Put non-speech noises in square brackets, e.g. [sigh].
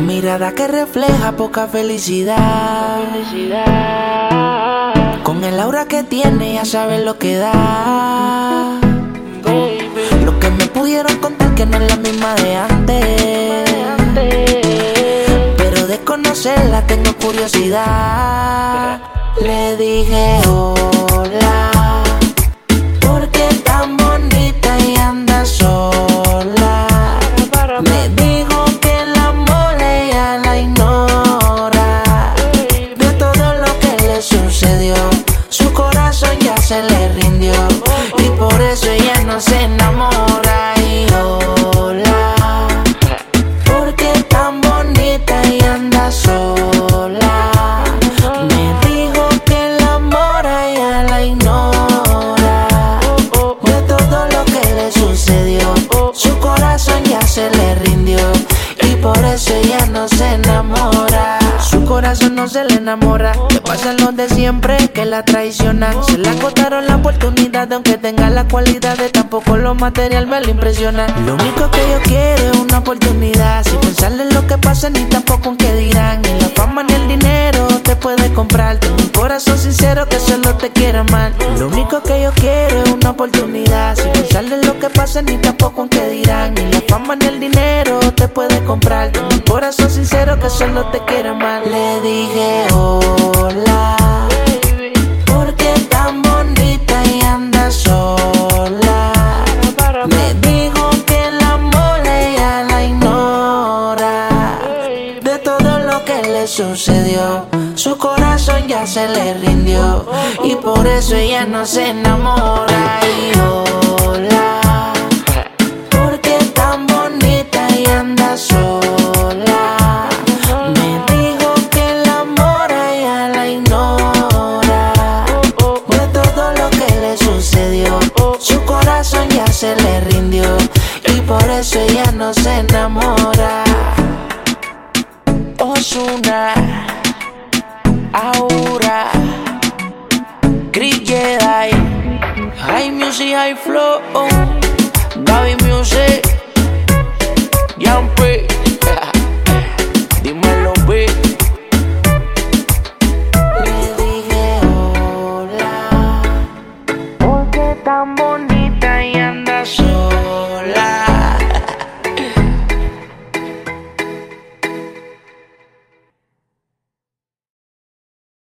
Mirada que refleja poca felicidad. Con el aura que tiene, ya sabes lo que da. Lo que me pudieron contar que no es la misma de antes. Pero de conocerla tengo curiosidad. Le dije hola. Se le rindió. Y por eso ella no se enamora. Y hola, ¿por qué tan bonita y anda sola? Me dijo que el amor a ella la ignora. De todo lo que le sucedió, su corazón ya se le rindió. Y por eso ella no corazón no se le enamora. Le pasa lo de siempre que la traicionan. Se le agotaron la oportunidad, aunque tenga las cualidades, tampoco lo material me lo impresiona. Lo único que yo quiero es una oportunidad. Sin pensar en lo que pasa, ni tampoco en qué dirán. Ni la fama ni el dinero te puede comprar. Tengo un corazón sincero que solo te quiere amar. Lo único que yo quiero es una oportunidad. Sin pensar en lo que pasa, ni tampoco en qué dirán. Ni la fama ni el dinero te puede comprar. Corazón sincero que solo te quiere amar. Le dije hola. ¿Por qué tan bonita y anda sola? Me dijo que el amor ella la ignora. De todo lo que le sucedió, su corazón ya se le rindió. Y por eso ella no se enamora. Y hola, se le rindió y por eso ella no se enamora. Osuna, ahora, Chris High Music, High Flow, Gaby Music, Yampe, [laughs] dímelo, B. Me dije hola, porque tan bonito.